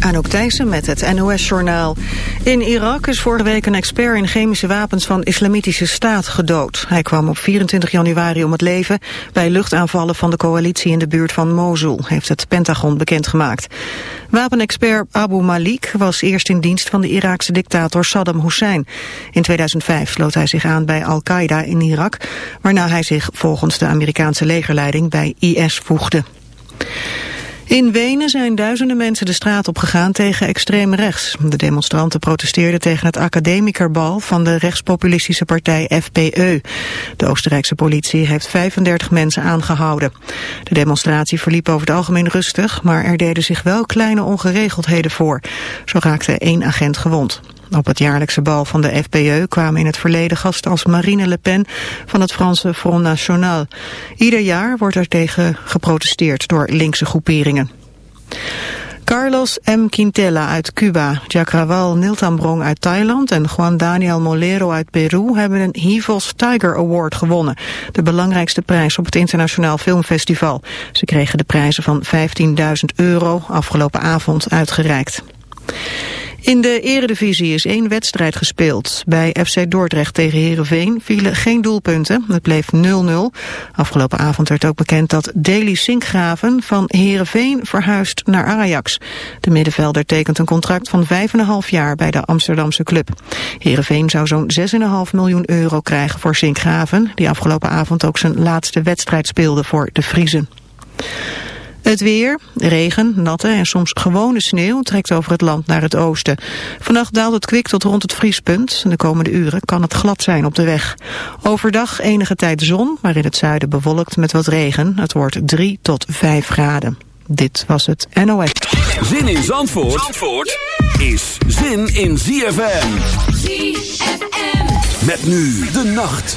Anouk Thijssen met het NOS-journaal. In Irak is vorige week een expert in chemische wapens van Islamitische Staat gedood. Hij kwam op 24 januari om het leven bij luchtaanvallen van de coalitie in de buurt van Mosul, heeft het Pentagon bekendgemaakt. Wapenexpert Abu Malik was eerst in dienst van de Iraakse dictator Saddam Hussein. In 2005 sloot hij zich aan bij Al-Qaeda in Irak, waarna hij zich volgens de Amerikaanse legerleiding bij IS voegde. In Wenen zijn duizenden mensen de straat op gegaan tegen extreem rechts. De demonstranten protesteerden tegen het academikerbal van de rechtspopulistische partij FPE. De Oostenrijkse politie heeft 35 mensen aangehouden. De demonstratie verliep over het algemeen rustig, maar er deden zich wel kleine ongeregeldheden voor. Zo raakte één agent gewond. Op het jaarlijkse bal van de FPE kwamen in het verleden gasten als Marine Le Pen van het Franse Front National. Ieder jaar wordt er tegen geprotesteerd door linkse groeperingen. Carlos M. Quintela uit Cuba, Jacrawal Niltambrong uit Thailand en Juan Daniel Molero uit Peru hebben een HIVOS Tiger Award gewonnen. De belangrijkste prijs op het Internationaal Filmfestival. Ze kregen de prijzen van 15.000 euro afgelopen avond uitgereikt. In de eredivisie is één wedstrijd gespeeld. Bij FC Dordrecht tegen Herenveen vielen geen doelpunten. Het bleef 0-0. Afgelopen avond werd ook bekend dat Deli Sinkgraven van Herenveen verhuist naar Ajax. De middenvelder tekent een contract van 5,5 jaar bij de Amsterdamse club. Herenveen zou zo'n 6,5 miljoen euro krijgen voor Sinkgraven... die afgelopen avond ook zijn laatste wedstrijd speelde voor de Vriezen. Het weer, regen, natte en soms gewone sneeuw trekt over het land naar het oosten. Vannacht daalt het kwik tot rond het vriespunt. De komende uren kan het glad zijn op de weg. Overdag enige tijd zon, maar in het zuiden bewolkt met wat regen. Het wordt 3 tot 5 graden. Dit was het NOS. Zin in Zandvoort, Zandvoort is zin in ZFM. ZFM. Met nu de nacht.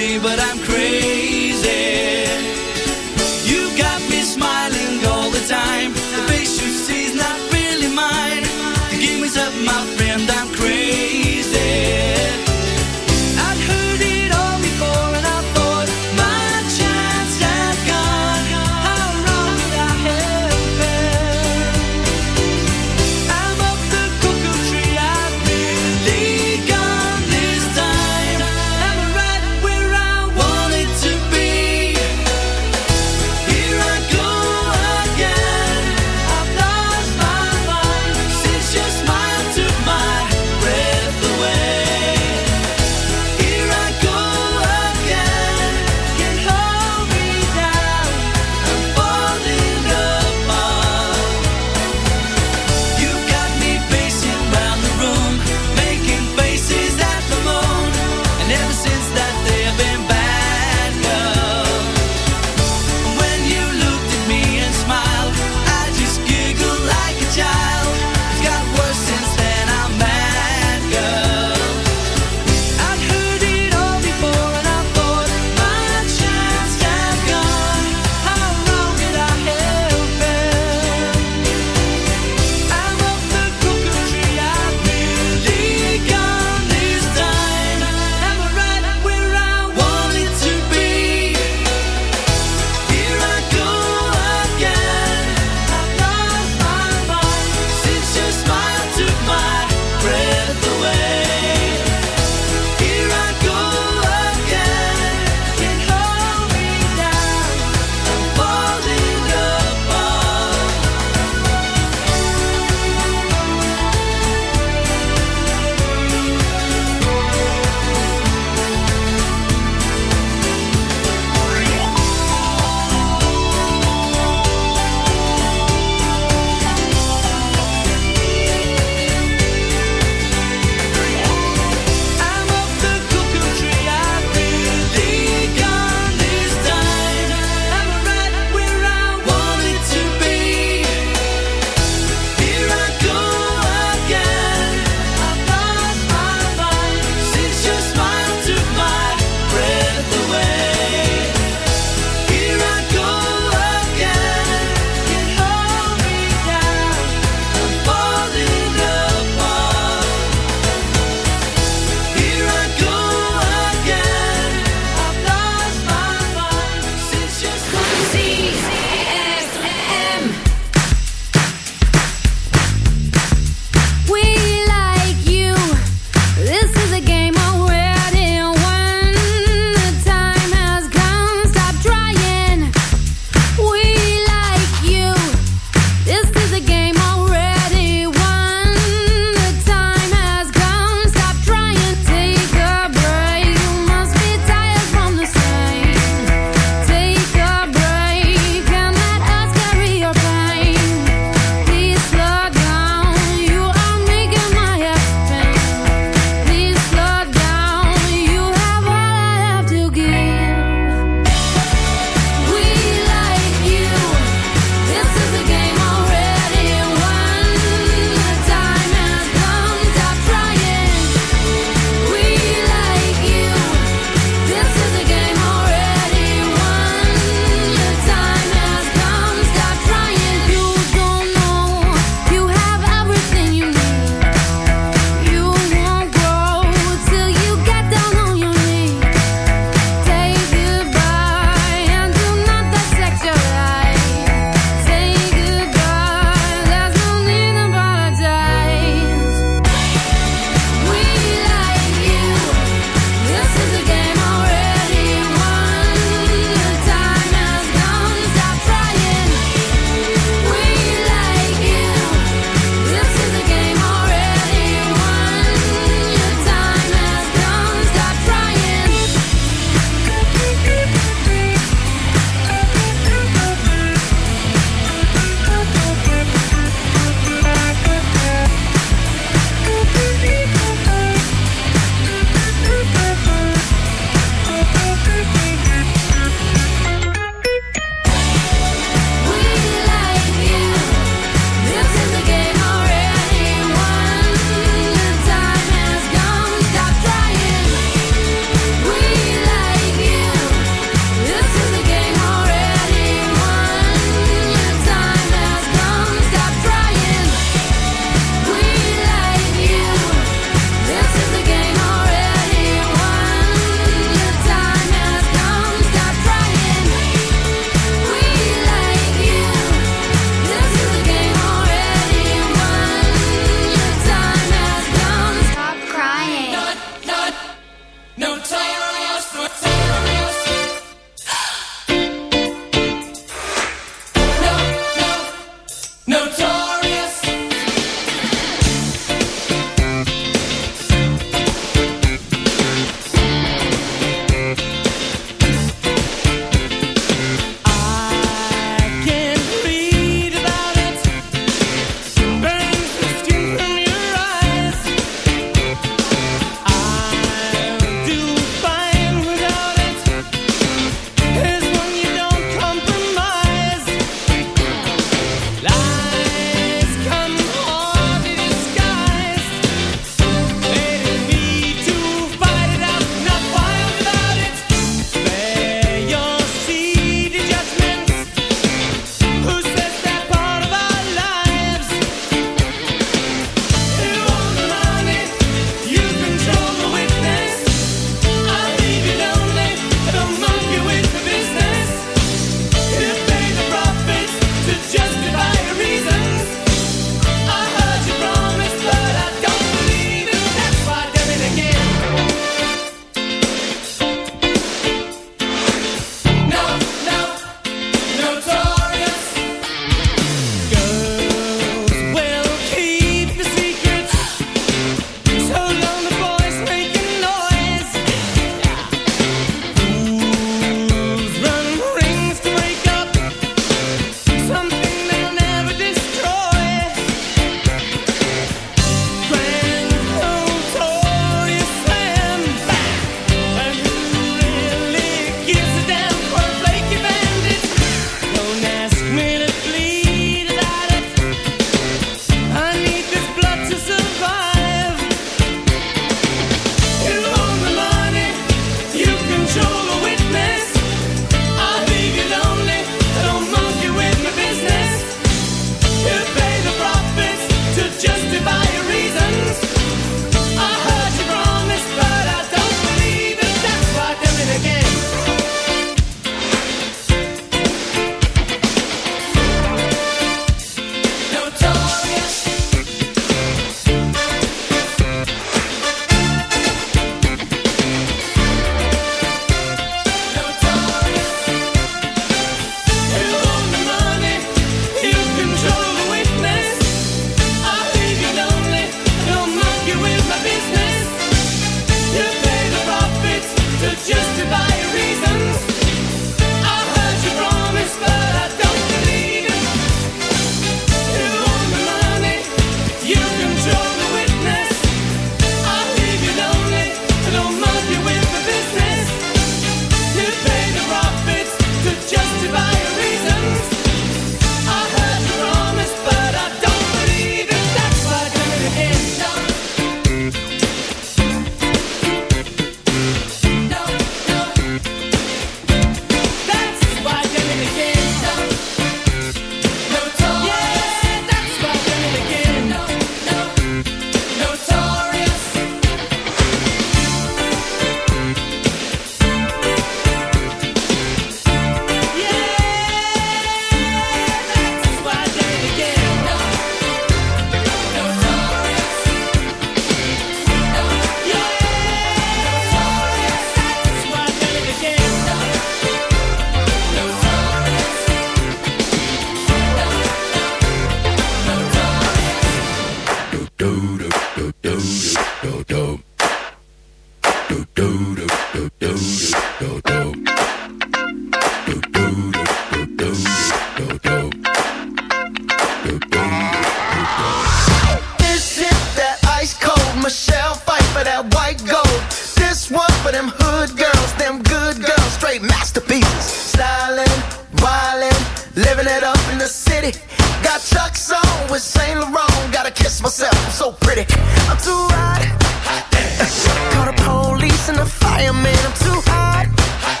too hot. hot uh, call the police and the fireman, I'm too hot. hot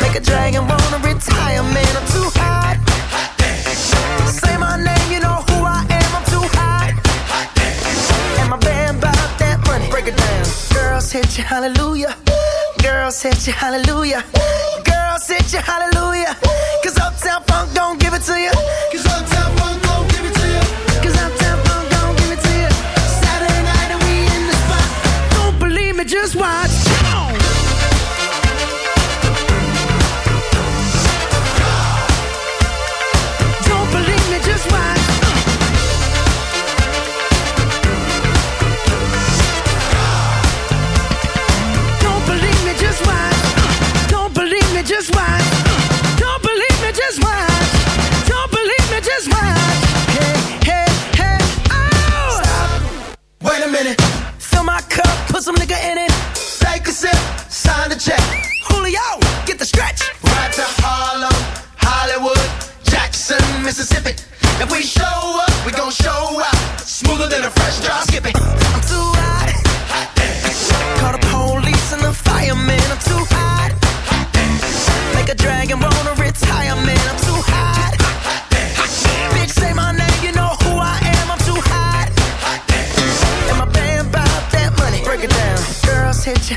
Make a dragon wanna retire, man, I'm too hot. hot Say my name, you know who I am, I'm too hot. And my that money, break it down. Girls hit hallelujah. Girls hit hallelujah.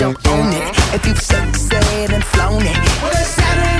don't it. If you've sexed and flown it, what a Saturday